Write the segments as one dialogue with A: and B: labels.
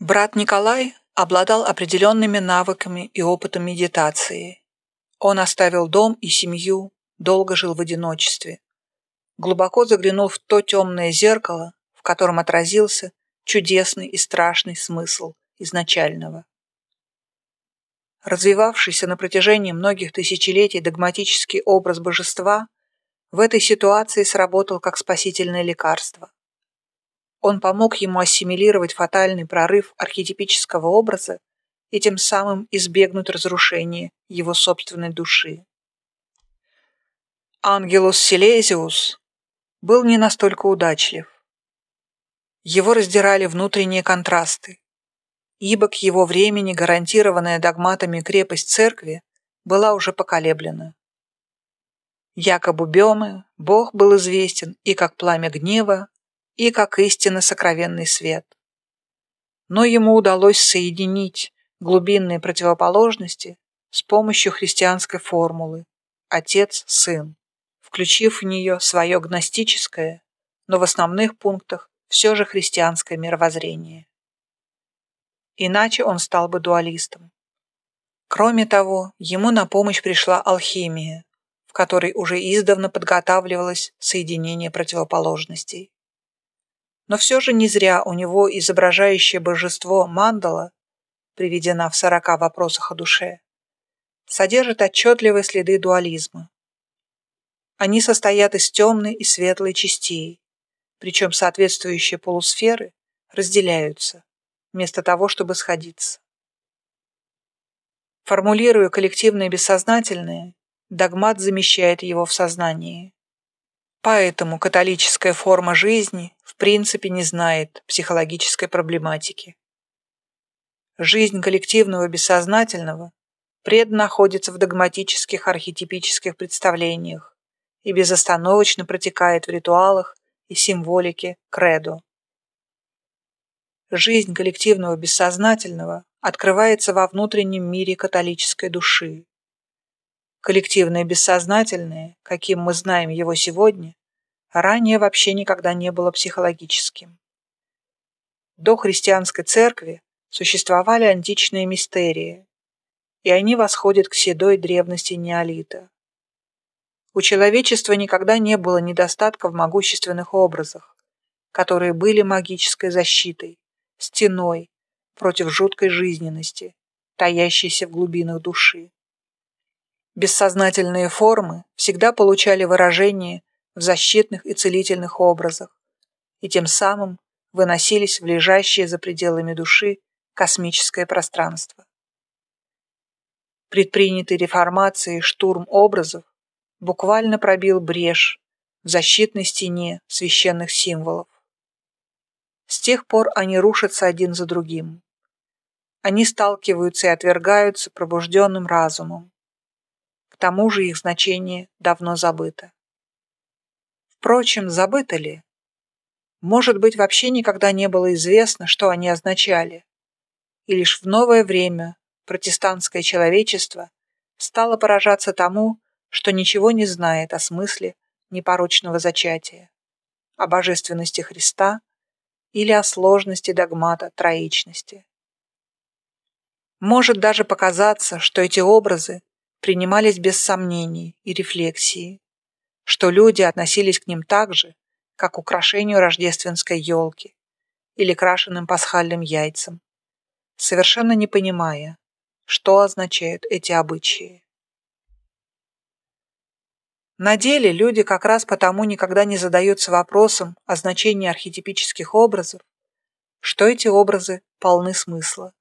A: Брат Николай обладал определенными навыками и опытом медитации. Он оставил дом и семью, долго жил в одиночестве. Глубоко заглянул в то темное зеркало, в котором отразился чудесный и страшный смысл изначального. Развивавшийся на протяжении многих тысячелетий догматический образ божества в этой ситуации сработал как спасительное лекарство. Он помог ему ассимилировать фатальный прорыв архетипического образа и тем самым избегнуть разрушения его собственной души. Ангелус Силезиус был не настолько удачлив. Его раздирали внутренние контрасты, ибо к его времени гарантированная догматами крепость церкви была уже поколеблена. Якобы Бемы Бог был известен и как пламя гнева, и как истинно сокровенный свет. Но ему удалось соединить глубинные противоположности с помощью христианской формулы «Отец-Сын», включив в нее свое гностическое, но в основных пунктах все же христианское мировоззрение. Иначе он стал бы дуалистом. Кроме того, ему на помощь пришла алхимия, в которой уже издавна подготавливалось соединение противоположностей. Но все же не зря у него изображающее божество мандала, приведена в сорока вопросах о душе, содержит отчетливые следы дуализма. Они состоят из темной и светлой частей, причем соответствующие полусферы разделяются, вместо того, чтобы сходиться. Формулируя коллективное бессознательное, догмат замещает его в сознании. Поэтому католическая форма жизни принципе не знает психологической проблематики. Жизнь коллективного бессознательного преднаходится в догматических архетипических представлениях и безостановочно протекает в ритуалах и символике кредо. Жизнь коллективного бессознательного открывается во внутреннем мире католической души, Коллективное бессознательное, каким мы знаем его сегодня, ранее вообще никогда не было психологическим. До христианской церкви существовали античные мистерии, и они восходят к седой древности неолита. У человечества никогда не было недостатка в могущественных образах, которые были магической защитой, стеной против жуткой жизненности, таящейся в глубинах души. Бессознательные формы всегда получали выражение в защитных и целительных образах и тем самым выносились в лежащее за пределами души космическое пространство. Предпринятый реформацией штурм образов буквально пробил брешь в защитной стене священных символов. С тех пор они рушатся один за другим. Они сталкиваются и отвергаются пробужденным разумом тому же их значение давно забыто. Впрочем, забыто ли? Может быть, вообще никогда не было известно, что они означали. И лишь в новое время протестантское человечество стало поражаться тому, что ничего не знает о смысле непорочного зачатия, о божественности Христа или о сложности догмата троичности. Может даже показаться, что эти образы принимались без сомнений и рефлексии, что люди относились к ним так же, как к украшению рождественской елки или крашенным пасхальным яйцам, совершенно не понимая, что означают эти обычаи. На деле люди как раз потому никогда не задаются вопросом о значении архетипических образов, что эти образы полны смысла.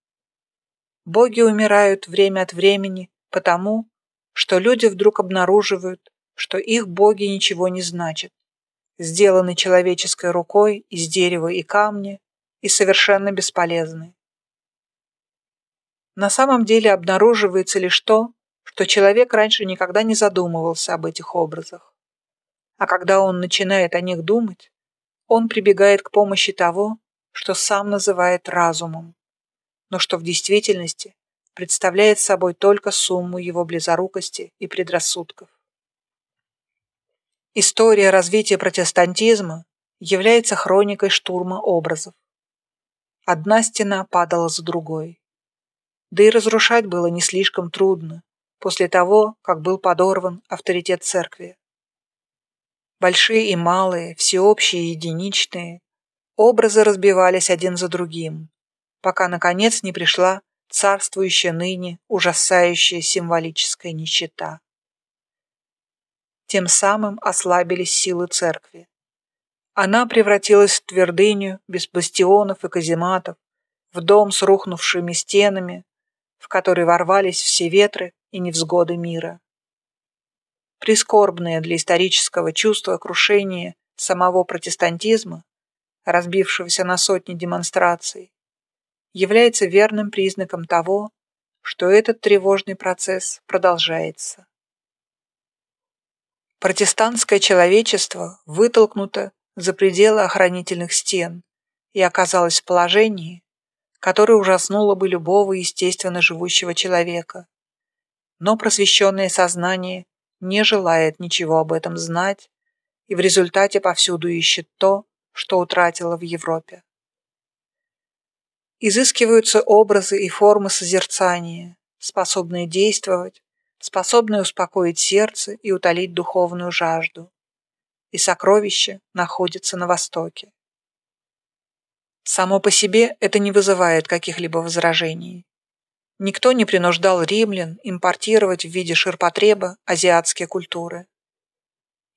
A: Боги умирают время от времени потому, что люди вдруг обнаруживают, что их боги ничего не значат, сделаны человеческой рукой из дерева и камня и совершенно бесполезны. На самом деле обнаруживается лишь то, что человек раньше никогда не задумывался об этих образах. А когда он начинает о них думать, он прибегает к помощи того, что сам называет разумом, но что в действительности представляет собой только сумму его близорукости и предрассудков. История развития протестантизма является хроникой штурма образов. Одна стена падала за другой. Да и разрушать было не слишком трудно после того, как был подорван авторитет церкви. Большие и малые, всеобщие и единичные, образы разбивались один за другим, пока, наконец, не пришла царствующая ныне ужасающая символическая нищета. Тем самым ослабились силы церкви. Она превратилась в твердыню без бастионов и казематов, в дом с рухнувшими стенами, в который ворвались все ветры и невзгоды мира. Прискорбное для исторического чувства крушение самого протестантизма, разбившегося на сотни демонстраций, является верным признаком того, что этот тревожный процесс продолжается. Протестантское человечество вытолкнуто за пределы охранительных стен и оказалось в положении, которое ужаснуло бы любого естественно живущего человека. Но просвещенное сознание не желает ничего об этом знать и в результате повсюду ищет то, что утратило в Европе. Изыскиваются образы и формы созерцания, способные действовать, способные успокоить сердце и утолить духовную жажду. И сокровище находится на Востоке. Само по себе это не вызывает каких-либо возражений. Никто не принуждал римлян импортировать в виде ширпотреба азиатские культуры.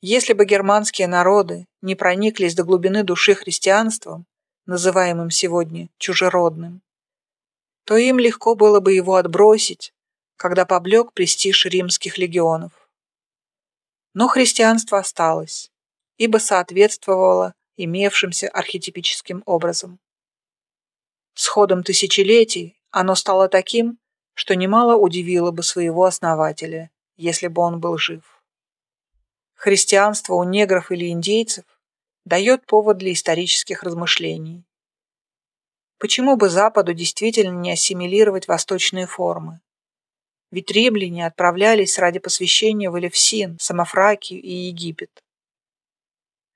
A: Если бы германские народы не прониклись до глубины души христианством, называемым сегодня чужеродным, то им легко было бы его отбросить, когда поблек престиж римских легионов. Но христианство осталось, ибо соответствовало имевшимся архетипическим образом. С ходом тысячелетий оно стало таким, что немало удивило бы своего основателя, если бы он был жив. Христианство у негров или индейцев дает повод для исторических размышлений. Почему бы Западу действительно не ассимилировать восточные формы? Ведь римляне отправлялись ради посвящения в Элевсин, Самофракию и Египет.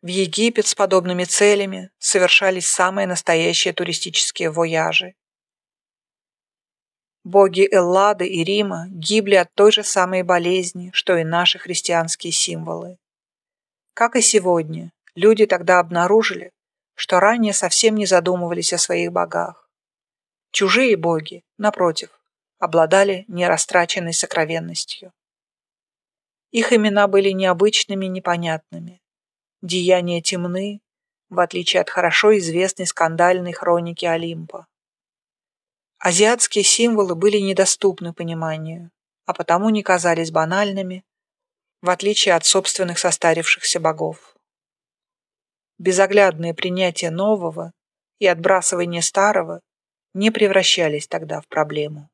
A: В Египет с подобными целями совершались самые настоящие туристические вояжи. Боги Эллады и Рима гибли от той же самой болезни, что и наши христианские символы. Как и сегодня, Люди тогда обнаружили, что ранее совсем не задумывались о своих богах. Чужие боги, напротив, обладали нерастраченной сокровенностью. Их имена были необычными, непонятными. Деяния темны, в отличие от хорошо известной скандальной хроники Олимпа. Азиатские символы были недоступны пониманию, а потому не казались банальными, в отличие от собственных состарившихся богов безоглядное принятие нового и отбрасывание старого не превращались тогда в проблему.